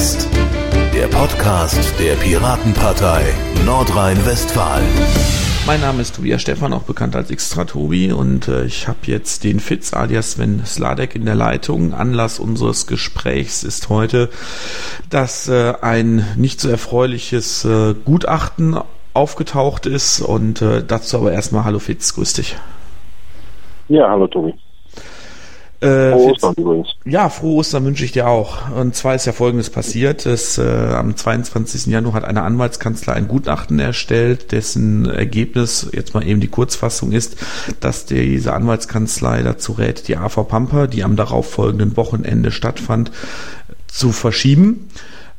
West, der Podcast der Piratenpartei Nordrhein-Westfalen. Mein Name ist Tobias Stefan, auch bekannt als Extra Tobi, und äh, ich habe jetzt den Fitz alias Sven Sladek in der Leitung. Anlass unseres Gesprächs ist heute, dass äh, ein nicht so erfreuliches äh, Gutachten aufgetaucht ist und äh, dazu aber erstmal Hallo Fitz, grüß dich. Ja, hallo Tobi. Äh, frohe Ostern übrigens. Ja, frohe Ostern wünsche ich dir auch. Und zwar ist ja Folgendes passiert. Es, äh, am 22. Januar hat eine Anwaltskanzlei ein Gutachten erstellt, dessen Ergebnis, jetzt mal eben die Kurzfassung ist, dass diese Anwaltskanzlei dazu rät, die AV Pampa, die am darauffolgenden Wochenende stattfand, zu verschieben.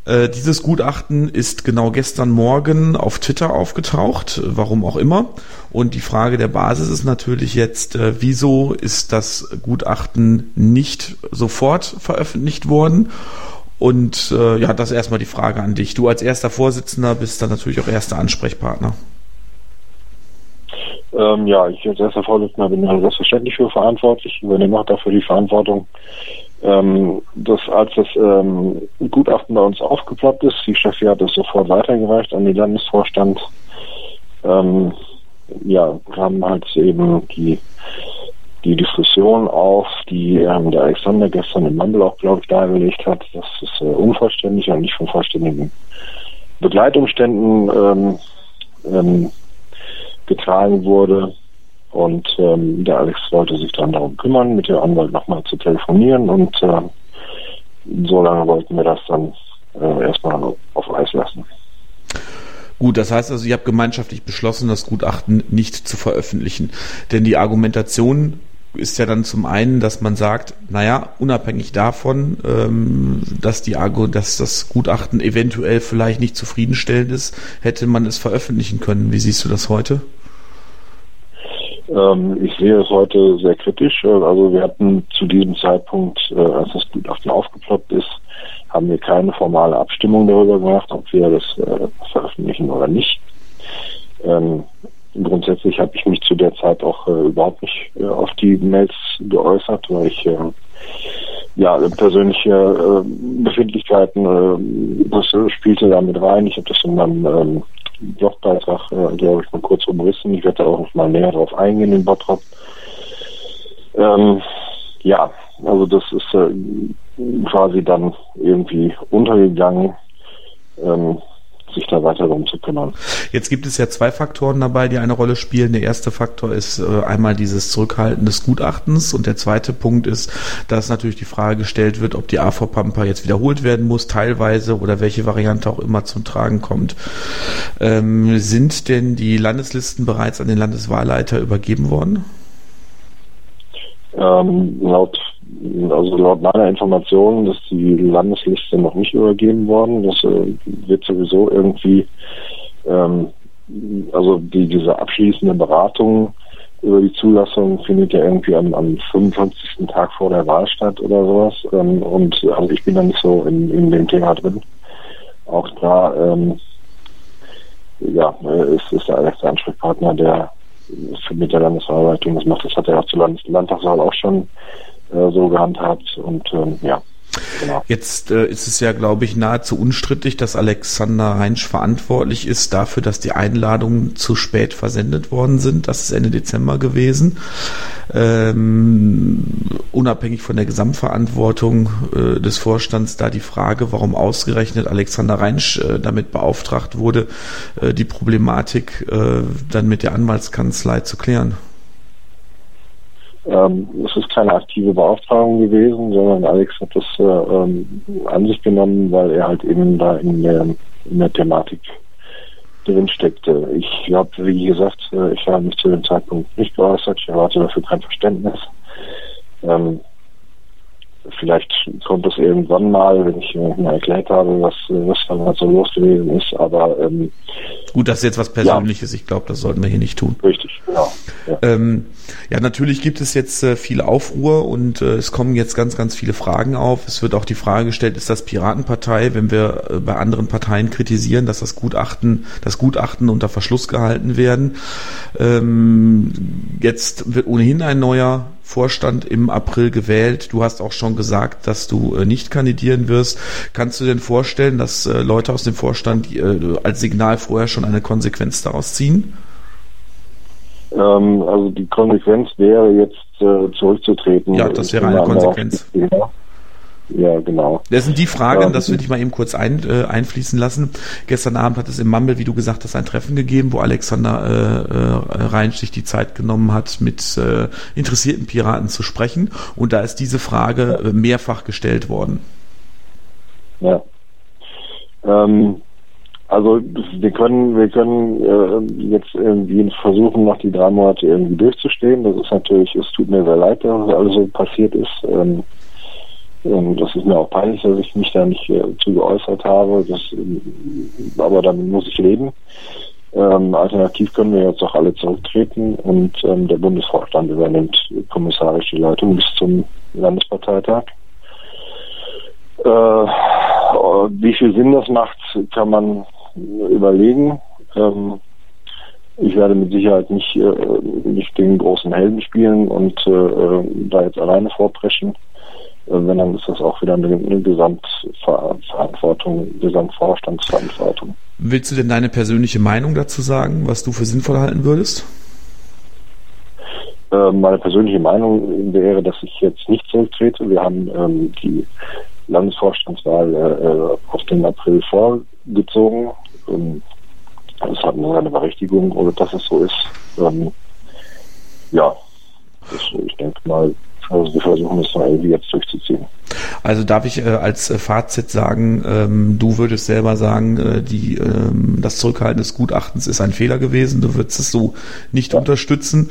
Äh, dieses Gutachten ist genau gestern Morgen auf Twitter aufgetaucht, warum auch immer. Und die Frage der Basis ist natürlich jetzt, äh, wieso ist das Gutachten nicht sofort veröffentlicht worden? Und äh, ja, das ist erstmal die Frage an dich. Du als erster Vorsitzender bist dann natürlich auch erster Ansprechpartner. Ähm, ja, ich als erster Vorsitzender bin selbstverständlich für verantwortlich, übernehme auch dafür die Verantwortung, ähm, das, als das ähm, Gutachten bei uns aufgeploppt ist, die Steffi hat es sofort weitergereicht an den Landesvorstand. Ähm, ja, kam halt eben die, die Diskussion auf, die ähm, der Alexander gestern im Mandel auch, glaube ich, dargelegt hat, dass es äh, unvollständig und nicht von vollständigen Begleitumständen ähm, ähm, getragen wurde. Und ähm, der Alex wollte sich dann darum kümmern, mit dem Anwalt nochmal zu telefonieren und äh, so lange wollten wir das dann äh, erstmal auf Eis lassen. Gut, das heißt also, ihr habt gemeinschaftlich beschlossen, das Gutachten nicht zu veröffentlichen. Denn die Argumentation ist ja dann zum einen, dass man sagt, naja, unabhängig davon, ähm, dass die dass das Gutachten eventuell vielleicht nicht zufriedenstellend ist, hätte man es veröffentlichen können. Wie siehst du das heute? Ähm, ich sehe es heute sehr kritisch. Also wir hatten zu diesem Zeitpunkt, äh, als das Gutachten aufgeploppt ist, haben wir keine formale Abstimmung darüber gemacht, ob wir das äh, veröffentlichen oder nicht. Ähm, grundsätzlich habe ich mich zu der Zeit auch äh, überhaupt nicht auf die Mails geäußert, weil ich äh, ja persönliche Befindlichkeiten, das spielte da mit rein. Ich habe das in meinem ähm, Blogbeitrag, äh, glaube ich, mal kurz umrissen. Ich werde da auch noch mal näher drauf eingehen in Bottrop. Ähm, ja, also das ist äh, quasi dann irgendwie untergegangen. Ähm, sich da weiter darum zu kümmern. Jetzt gibt es ja zwei Faktoren dabei, die eine Rolle spielen. Der erste Faktor ist äh, einmal dieses Zurückhalten des Gutachtens und der zweite Punkt ist, dass natürlich die Frage gestellt wird, ob die AV Pampa jetzt wiederholt werden muss, teilweise oder welche Variante auch immer zum Tragen kommt. Ähm, sind denn die Landeslisten bereits an den Landeswahlleiter übergeben worden? Ähm, laut also laut meiner Information ist die Landesliste noch nicht übergeben worden. Das äh, wird sowieso irgendwie, ähm, also die, diese abschließende Beratung über die Zulassung findet ja irgendwie am, am 55. Tag vor der Wahl statt oder sowas. Ähm, und also ich bin da nicht so in, in dem Thema drin. Auch da, ähm, ja, ist, ist der Alex der Ansprechpartner, der mit der Landesverwaltung das macht. Das hat er auch zur Landes Landtagswahl auch schon so gehandhabt und ähm, ja. Genau. Jetzt äh, ist es ja, glaube ich, nahezu unstrittig, dass Alexander Reinsch verantwortlich ist dafür, dass die Einladungen zu spät versendet worden sind. Das ist Ende Dezember gewesen. Ähm, unabhängig von der Gesamtverantwortung äh, des Vorstands da die Frage, warum ausgerechnet Alexander Reinsch äh, damit beauftragt wurde, äh, die Problematik äh, dann mit der Anwaltskanzlei zu klären. Ähm, es ist keine aktive Beauftragung gewesen, sondern Alex hat das äh, ähm, an sich genommen, weil er halt eben da in der, in der Thematik drin steckte. Ich glaube, wie gesagt, äh, ich habe mich zu dem Zeitpunkt nicht geäußert. Ich erwarte dafür kein Verständnis. Ähm, vielleicht kommt es irgendwann mal, wenn ich mal erklärt habe, was, was dann halt so los gewesen ist, aber ähm, Gut, das ist jetzt was Persönliches. Ja. Ich glaube, das sollten wir hier nicht tun. Richtig, genau. Ja, ähm, ja natürlich gibt es jetzt äh, viel Aufruhr und äh, es kommen jetzt ganz, ganz viele Fragen auf. Es wird auch die Frage gestellt, ist das Piratenpartei, wenn wir äh, bei anderen Parteien kritisieren, dass das Gutachten, das Gutachten unter Verschluss gehalten werden. Ähm, jetzt wird ohnehin ein neuer Vorstand im April gewählt. Du hast auch schon gesagt, dass du äh, nicht kandidieren wirst. Kannst du dir vorstellen, dass äh, Leute aus dem Vorstand äh, als Signal vorher schon eine Konsequenz daraus ziehen? Ähm, also die Konsequenz wäre jetzt zurückzutreten. Ja, das wäre eine Konsequenz. Ja, genau. Das sind die Fragen, ähm, das würde ich mal eben kurz ein, äh, einfließen lassen. Gestern Abend hat es im Mumble, wie du gesagt hast, ein Treffen gegeben, wo Alexander äh, äh, Reinsch sich die Zeit genommen hat, mit äh, interessierten Piraten zu sprechen. Und da ist diese Frage äh, mehrfach gestellt worden. Ja. Ähm, also wir können, wir können äh, jetzt irgendwie versuchen, noch die drei Monate irgendwie durchzustehen. Das ist natürlich, es tut mir sehr leid, dass das alles so passiert ist. Ähm, ähm, das ist mir auch peinlich, dass ich mich da nicht äh, zu geäußert habe. Das, ähm, aber damit muss ich leben. Ähm, alternativ können wir jetzt auch alle zurücktreten und ähm, der Bundesvorstand übernimmt kommissarisch die Leitung bis zum Landesparteitag. Äh, wie viel Sinn das macht, kann man überlegen. Ähm, ich werde mit Sicherheit nicht, äh, nicht den großen Helden spielen und äh, da jetzt alleine vorpreschen. Äh, wenn, dann ist das auch wieder eine, eine Gesamtverantwortung, Gesamtvorstandsverantwortung. Willst du denn deine persönliche Meinung dazu sagen, was du für sinnvoll halten würdest? Äh, meine persönliche Meinung wäre, dass ich jetzt nicht zurücktrete. Wir haben ähm, die Landesvorstandswahl äh, auf den April vorgezogen. Ähm, das hat seine Berechtigung, oder dass es so ist. Ähm, ja, das, ich denke mal, also wir versuchen mal irgendwie jetzt durchzuziehen. Also darf ich äh, als äh, Fazit sagen, ähm, du würdest selber sagen, äh, die, ähm, das Zurückhalten des Gutachtens ist ein Fehler gewesen, du würdest es so nicht ja. unterstützen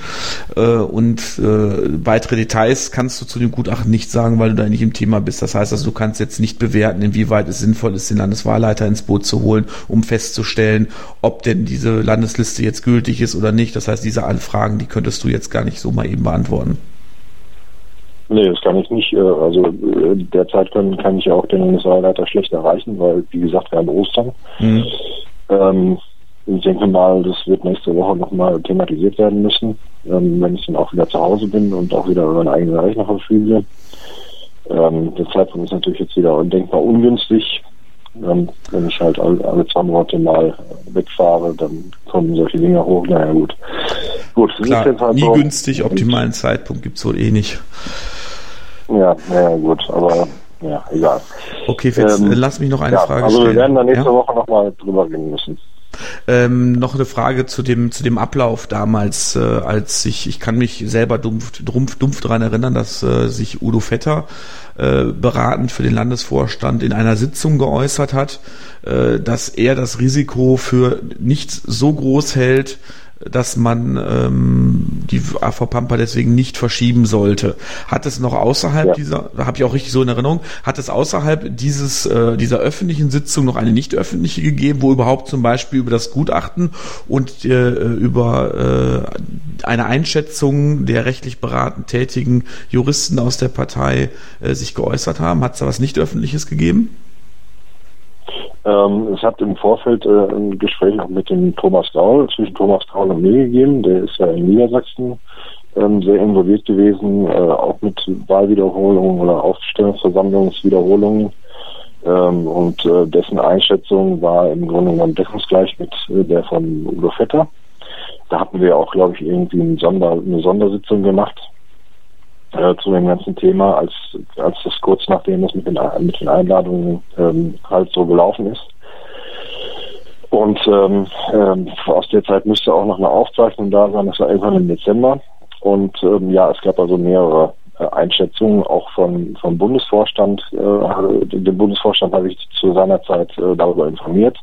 äh, und äh, weitere Details kannst du zu dem Gutachten nicht sagen, weil du da nicht im Thema bist. Das heißt also, du kannst jetzt nicht bewerten, inwieweit es sinnvoll ist, den Landeswahlleiter ins Boot zu holen, um festzustellen, ob denn diese Landesliste jetzt gültig ist oder nicht. Das heißt, diese alle Fragen, die könntest du jetzt gar nicht so mal eben beantworten. Nee, das kann ich nicht. Äh, also äh, derzeit kann, kann ich auch den Bundeswahlleiter schlecht erreichen, weil, wie gesagt, wir haben Ostern. Mhm. Ähm, ich denke mal, das wird nächste Woche nochmal thematisiert werden müssen, ähm, wenn ich dann auch wieder zu Hause bin und auch wieder über einen eigenen Rechner verfüge. Ähm, der Zeitpunkt ist natürlich jetzt wieder denkbar ungünstig. Ähm, wenn ich halt alle, alle zwei Monate mal wegfahre, dann kommen solche Dinge hoch. Naja, gut. Gut, Klar, nie so. günstig, optimalen Zeitpunkt gibt's wohl eh nicht. Ja, ja gut, aber ja, egal. Okay, Fitz, ähm, lass mich noch eine ja, Frage also stellen. Also wir werden da nächste ja? Woche nochmal drüber gehen müssen. Ähm, noch eine Frage zu dem zu dem Ablauf damals, äh, als ich ich kann mich selber dumpf dumpf, dumpf daran erinnern, dass äh, sich Udo Vetter äh, beratend für den Landesvorstand in einer Sitzung geäußert hat, äh, dass er das Risiko für nicht so groß hält, dass man ähm, die AV Pampa deswegen nicht verschieben sollte. Hat es noch außerhalb ja. dieser, habe ich auch richtig so in Erinnerung, hat es außerhalb dieses äh, dieser öffentlichen Sitzung noch eine nicht öffentliche gegeben, wo überhaupt zum Beispiel über das Gutachten und äh, über äh, eine Einschätzung der rechtlich beraten tätigen Juristen aus der Partei äh, sich geäußert haben? Hat es da was nicht öffentliches gegeben? Ähm, es hat im Vorfeld äh, ein Gespräch mit dem Thomas Gaul, zwischen Thomas Gaul und mir gegeben. Der ist ja in Niedersachsen ähm, sehr involviert gewesen, äh, auch mit Wahlwiederholungen oder Aufstellungsversammlungswiederholungen. Ähm, und äh, dessen Einschätzung war im Grunde genommen deckungsgleich mit äh, der von Udo Vetter. Da hatten wir auch, glaube ich, irgendwie ein Sonder, eine Sondersitzung gemacht äh, zu dem ganzen Thema, als, als das kurz nachdem es mit den, mit den Einladungen ähm, halt so gelaufen ist. Und ähm, ähm, aus der Zeit müsste auch noch eine Aufzeichnung da sein, das war irgendwann im Dezember. Und ähm, ja, es gab also mehrere äh, Einschätzungen, auch von, vom Bundesvorstand. Äh, den Bundesvorstand habe ich zu seiner Zeit äh, darüber informiert.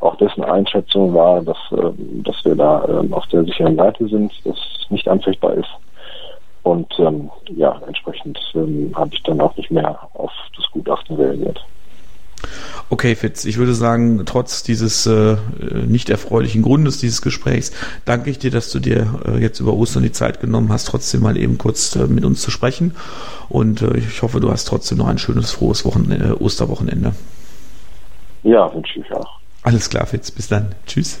Auch dessen Einschätzung war, dass, äh, dass wir da äh, auf der sicheren Seite sind, dass es nicht anfechtbar ist. Und ähm, ja, entsprechend ähm, habe ich dann auch nicht mehr auf das Gutachten reagiert. Okay, Fitz, ich würde sagen, trotz dieses äh, nicht erfreulichen Grundes dieses Gesprächs, danke ich dir, dass du dir äh, jetzt über Ostern die Zeit genommen hast, trotzdem mal eben kurz äh, mit uns zu sprechen. Und äh, ich hoffe, du hast trotzdem noch ein schönes, frohes Wochenende, äh, Osterwochenende. Ja, wünsche ich auch. Alles klar, Fitz. Bis dann. Tschüss.